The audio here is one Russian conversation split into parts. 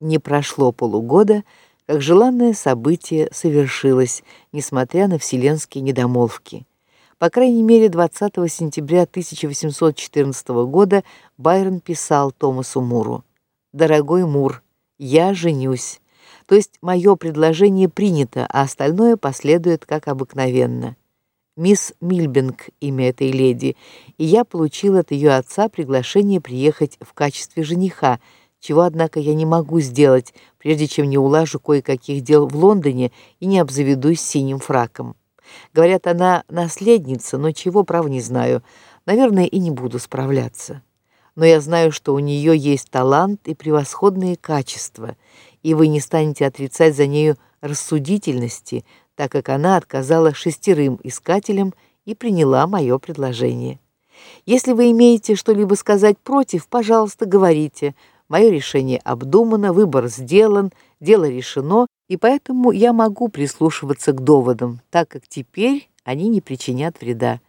Не прошло полугода, как желанное событие совершилось, несмотря на вселенские недомолвки. По крайней мере, 20 сентября 1814 года Байрон писал Томасу Муру: "Дорогой Мур, я женюсь. То есть мое предложение принято, а остальное последует как обыкновенно. Мисс Мильбинг имя этой леди, и я получил от ее отца приглашение приехать в качестве жениха чего, однако, я не могу сделать, прежде чем не улажу кое-каких дел в Лондоне и не обзаведусь синим фраком. Говорят, она наследница, но чего, прав не знаю. Наверное, и не буду справляться. Но я знаю, что у нее есть талант и превосходные качества, и вы не станете отрицать за нею рассудительности, так как она отказала шестерым искателям и приняла мое предложение. Если вы имеете что-либо сказать против, пожалуйста, говорите. Мое решение обдумано, выбор сделан, дело решено, и поэтому я могу прислушиваться к доводам, так как теперь они не причинят вреда.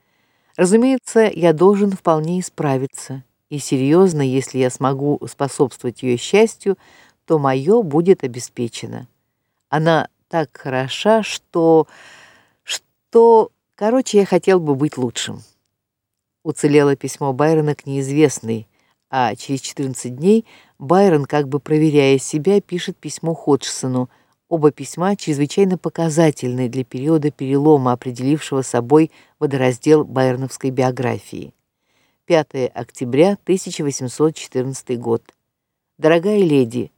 Разумеется, я должен вполне исправиться, и серьезно, если я смогу способствовать ее счастью, то мое будет обеспечено. Она так хороша, что что, короче, я хотел бы быть лучшим. Уцелело письмо Байрона к неизвестной, а через 14 дней Байрон, как бы проверяя себя, пишет письмо Ходжсону. Оба письма чрезвычайно показательны для периода перелома, определившего собой водораздел байроновской биографии. 5 октября 1814 год. Дорогая леди,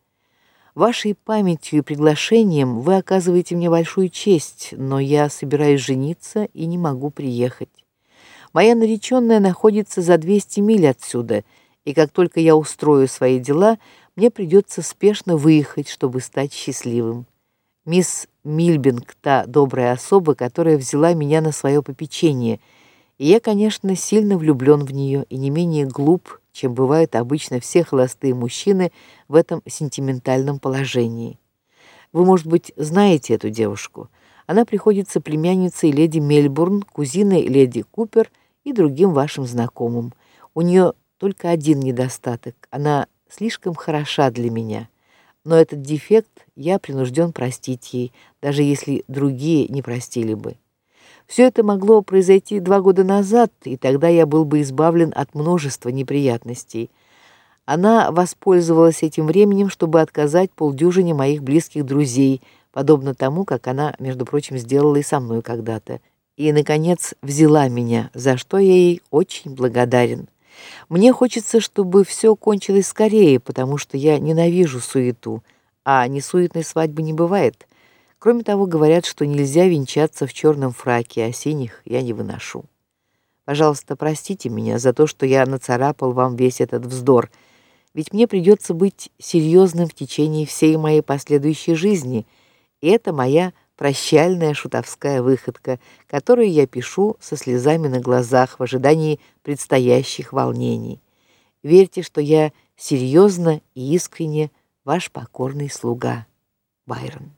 вашей памятью и приглашением вы оказываете мне большую честь, но я собираюсь жениться и не могу приехать. Моя нареченная находится за 200 миль отсюда и как только я устрою свои дела, мне придется спешно выехать, чтобы стать счастливым. Мисс Мильбинг та добрая особа, которая взяла меня на свое попечение. И я, конечно, сильно влюблен в нее и не менее глуп, чем бывают обычно все холостые мужчины в этом сентиментальном положении. Вы, может быть, знаете эту девушку. Она приходится племянницей леди Мельбурн, кузиной леди Купер и другим вашим знакомым. У нее только один недостаток: она слишком хороша для меня. Но этот дефект я принужден простить ей, даже если другие не простили бы. Все это могло произойти два года назад, и тогда я был бы избавлен от множества неприятностей. Она воспользовалась этим временем, чтобы отказать полдюжине моих близких друзей, подобно тому, как она, между прочим, сделала и со мной когда-то. И наконец взяла меня, за что я ей очень благодарен. Мне хочется, чтобы все кончилось скорее, потому что я ненавижу суету, а несуетной свадьбы не бывает. Кроме того, говорят, что нельзя венчаться в черном фраке, а синих я не выношу. Пожалуйста, простите меня за то, что я нацарапал вам весь этот вздор. Ведь мне придется быть серьезным в течение всей моей последующей жизни, и это моя прощальная шутовская выходка, которую я пишу со слезами на глазах в ожидании предстоящих волнений. Верьте, что я серьезно и искренне ваш покорный слуга Байрон.